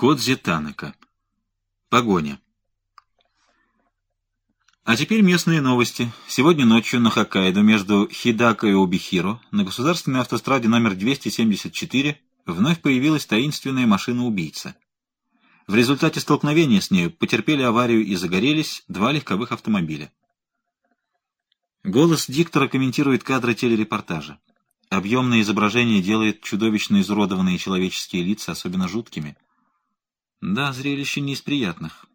Кодзи Танака. Погоня. А теперь местные новости. Сегодня ночью на Хоккайдо между Хидако и Обихиро на государственной автостраде номер 274 вновь появилась таинственная машина-убийца. В результате столкновения с нею потерпели аварию и загорелись два легковых автомобиля. Голос диктора комментирует кадры телерепортажа. Объемное изображение делает чудовищно изуродованные человеческие лица особенно жуткими – да, зрелище не из приятных.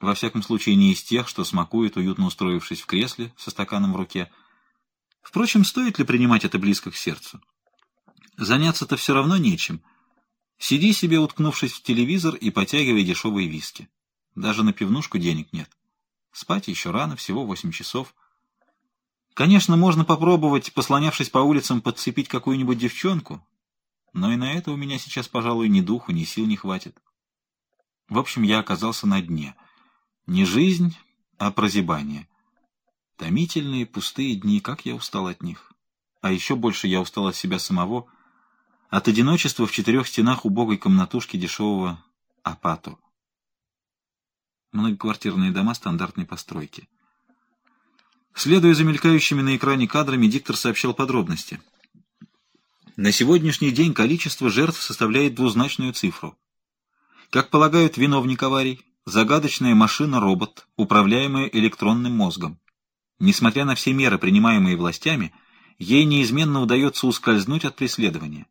Во всяком случае, не из тех, что смакует, уютно устроившись в кресле со стаканом в руке. Впрочем, стоит ли принимать это близко к сердцу? Заняться-то все равно нечем. Сиди себе, уткнувшись в телевизор и потягивай дешевые виски. Даже на пивнушку денег нет. Спать еще рано, всего восемь часов. Конечно, можно попробовать, послонявшись по улицам, подцепить какую-нибудь девчонку, но и на это у меня сейчас, пожалуй, ни духу, ни сил не хватит. В общем, я оказался на дне. Не жизнь, а прозябание. Томительные, пустые дни, как я устал от них. А еще больше я устал от себя самого, от одиночества в четырех стенах убогой комнатушки дешевого апату. Многоквартирные дома стандартной постройки. Следуя за мелькающими на экране кадрами, диктор сообщал подробности. На сегодняшний день количество жертв составляет двузначную цифру. Как полагают виновник аварий, загадочная машина-робот, управляемая электронным мозгом. Несмотря на все меры, принимаемые властями, ей неизменно удается ускользнуть от преследования.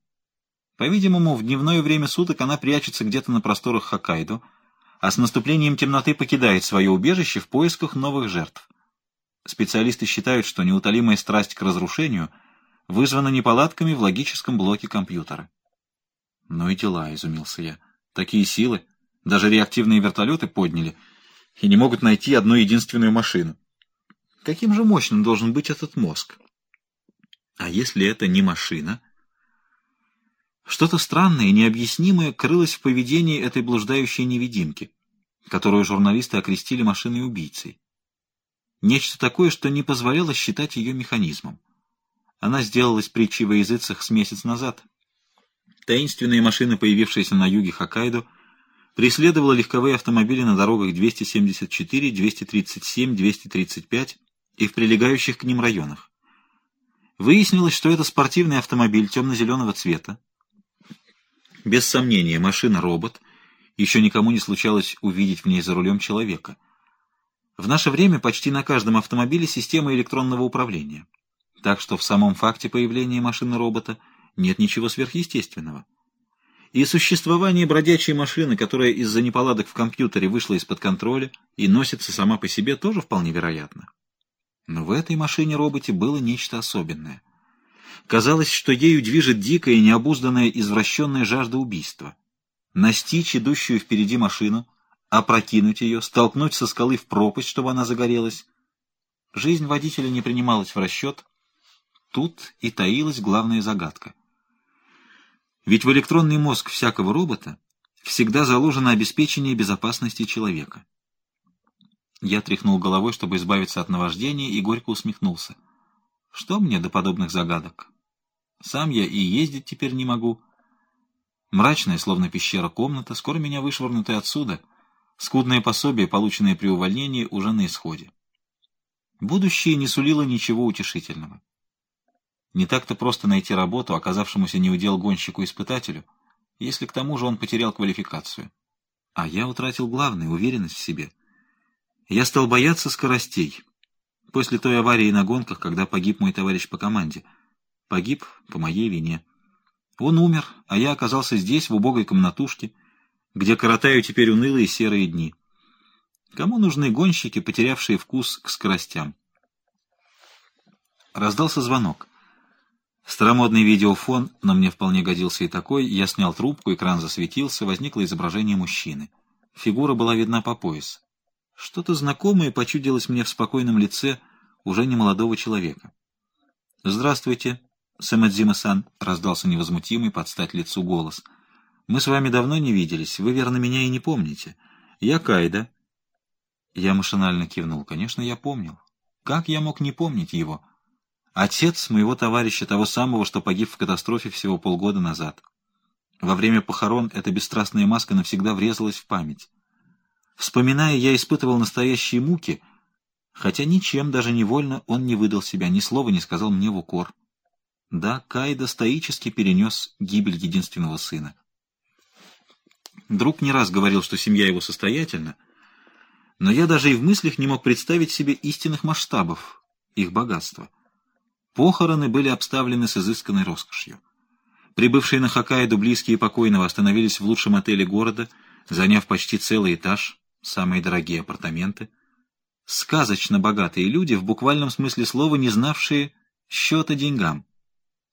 По-видимому, в дневное время суток она прячется где-то на просторах Хоккайдо, а с наступлением темноты покидает свое убежище в поисках новых жертв. Специалисты считают, что неутолимая страсть к разрушению вызвана неполадками в логическом блоке компьютера. «Ну и дела», — изумился я. Такие силы. Даже реактивные вертолеты подняли и не могут найти одну единственную машину. Каким же мощным должен быть этот мозг? А если это не машина? Что-то странное и необъяснимое крылось в поведении этой блуждающей невидимки, которую журналисты окрестили машиной-убийцей. Нечто такое, что не позволяло считать ее механизмом. Она сделалась притчей во языцах с месяц назад — Таинственные машины, появившиеся на юге Хоккайдо, преследовала легковые автомобили на дорогах 274, 237, 235 и в прилегающих к ним районах. Выяснилось, что это спортивный автомобиль темно-зеленого цвета. Без сомнения, машина-робот. Еще никому не случалось увидеть в ней за рулем человека. В наше время почти на каждом автомобиле система электронного управления. Так что в самом факте появления машины-робота – нет ничего сверхъестественного. И существование бродячей машины, которая из-за неполадок в компьютере вышла из-под контроля и носится сама по себе, тоже вполне вероятно. Но в этой машине-роботе было нечто особенное. Казалось, что ею движет дикая, необузданная, извращенная жажда убийства. Настичь идущую впереди машину, опрокинуть ее, столкнуть со скалы в пропасть, чтобы она загорелась. Жизнь водителя не принималась в расчет. Тут и таилась главная загадка — ведь в электронный мозг всякого робота всегда заложено обеспечение безопасности человека. Я тряхнул головой, чтобы избавиться от наваждения, и горько усмехнулся. Что мне до подобных загадок? Сам я и ездить теперь не могу. Мрачная, словно пещера, комната, скоро меня вышвырнут и отсюда. Скудное пособие, полученное при увольнении, уже на исходе. Будущее не сулило ничего утешительного. Не так-то просто найти работу, оказавшемуся неудел гонщику-испытателю, если к тому же он потерял квалификацию. А я утратил главное — уверенность в себе. Я стал бояться скоростей. После той аварии на гонках, когда погиб мой товарищ по команде. Погиб по моей вине. Он умер, а я оказался здесь, в убогой комнатушке, где коротаю теперь унылые серые дни. Кому нужны гонщики, потерявшие вкус к скоростям? Раздался звонок. Старомодный видеофон, но мне вполне годился и такой. Я снял трубку, экран засветился, возникло изображение мужчины. Фигура была видна по пояс. Что-то знакомое почудилось мне в спокойном лице уже не молодого человека. «Здравствуйте, Сэмэдзима-сан», — раздался невозмутимый под стать лицу голос. «Мы с вами давно не виделись, вы, верно, меня и не помните. Я Кайда». Я машинально кивнул. Конечно, я помнил. Как я мог не помнить его?» Отец моего товарища, того самого, что погиб в катастрофе всего полгода назад. Во время похорон эта бесстрастная маска навсегда врезалась в память. Вспоминая, я испытывал настоящие муки, хотя ничем, даже невольно, он не выдал себя, ни слова не сказал мне в укор. Да, Кайда стоически перенес гибель единственного сына. Друг не раз говорил, что семья его состоятельна, но я даже и в мыслях не мог представить себе истинных масштабов их богатства. Похороны были обставлены с изысканной роскошью. Прибывшие на Хоккайдо близкие покойного остановились в лучшем отеле города, заняв почти целый этаж, самые дорогие апартаменты. Сказочно богатые люди, в буквальном смысле слова не знавшие счета деньгам.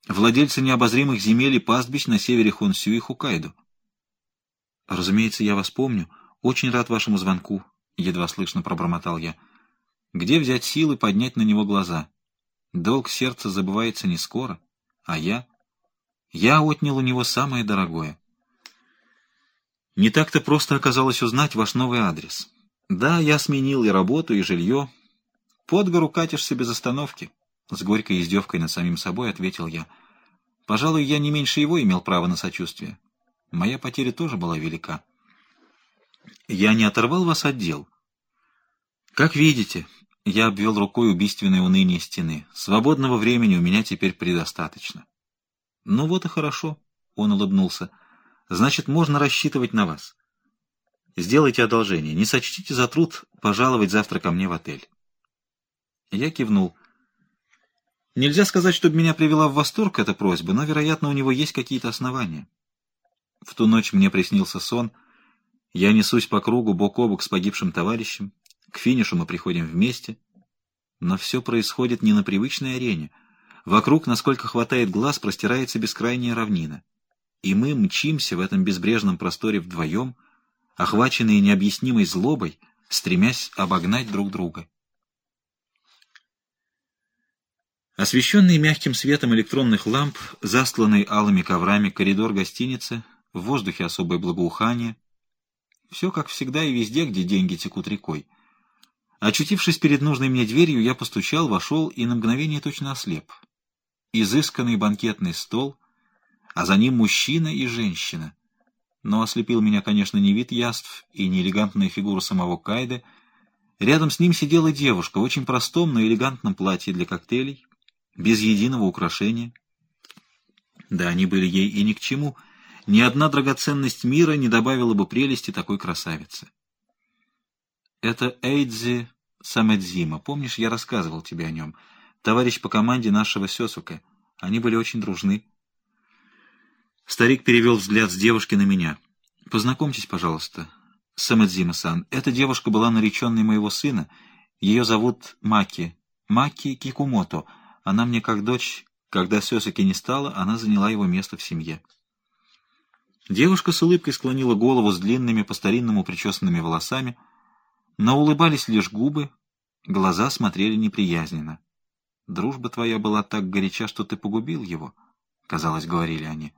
Владельцы необозримых земель и пастбищ на севере Хонсю и Хоккайдо. «Разумеется, я вас помню. Очень рад вашему звонку», — едва слышно пробормотал я. «Где взять силы поднять на него глаза? Долг сердца забывается не скоро, а я...» Я отнял у него самое дорогое. Не так-то просто оказалось узнать ваш новый адрес. Да, я сменил и работу, и жилье. Под гору катишься без остановки. С горькой издевкой над самим собой ответил я. Пожалуй, я не меньше его имел право на сочувствие. Моя потеря тоже была велика. Я не оторвал вас от дел. Как видите, я обвел рукой убийственное уныние стены. Свободного времени у меня теперь предостаточно. Ну вот и хорошо, он улыбнулся. Значит, можно рассчитывать на вас. Сделайте одолжение, не сочтите за труд пожаловать завтра ко мне в отель. Я кивнул. Нельзя сказать, чтобы меня привела в восторг эта просьба, но, вероятно, у него есть какие-то основания. В ту ночь мне приснился сон. Я несусь по кругу бок о бок с погибшим товарищем. К финишу мы приходим вместе. Но все происходит не на привычной арене — Вокруг, насколько хватает глаз, простирается бескрайняя равнина. И мы мчимся в этом безбрежном просторе вдвоем, охваченные необъяснимой злобой, стремясь обогнать друг друга. Освещенный мягким светом электронных ламп, застланный алыми коврами коридор гостиницы, в воздухе особое благоухание. Все как всегда и везде, где деньги текут рекой. Очутившись перед нужной мне дверью, я постучал, вошел и на мгновение точно ослеп изысканный банкетный стол, а за ним мужчина и женщина. Но ослепил меня, конечно, не вид яств и не элегантная фигура самого Кайды. Рядом с ним сидела девушка в очень простом, но элегантном платье для коктейлей, без единого украшения. Да, они были ей и ни к чему. Ни одна драгоценность мира не добавила бы прелести такой красавице. Это Эйдзи Самэдзима. Помнишь, я рассказывал тебе о нем — товарищ по команде нашего Сёсука. Они были очень дружны. Старик перевел взгляд с девушки на меня. «Познакомьтесь, пожалуйста, Самадзима-сан. Эта девушка была нареченной моего сына. Ее зовут Маки. Маки Кикумото. Она мне как дочь. Когда Сёсуки не стало, она заняла его место в семье». Девушка с улыбкой склонила голову с длинными, по-старинному причесанными волосами, но улыбались лишь губы, глаза смотрели неприязненно. Дружба твоя была так горяча, что ты погубил его, — казалось, говорили они.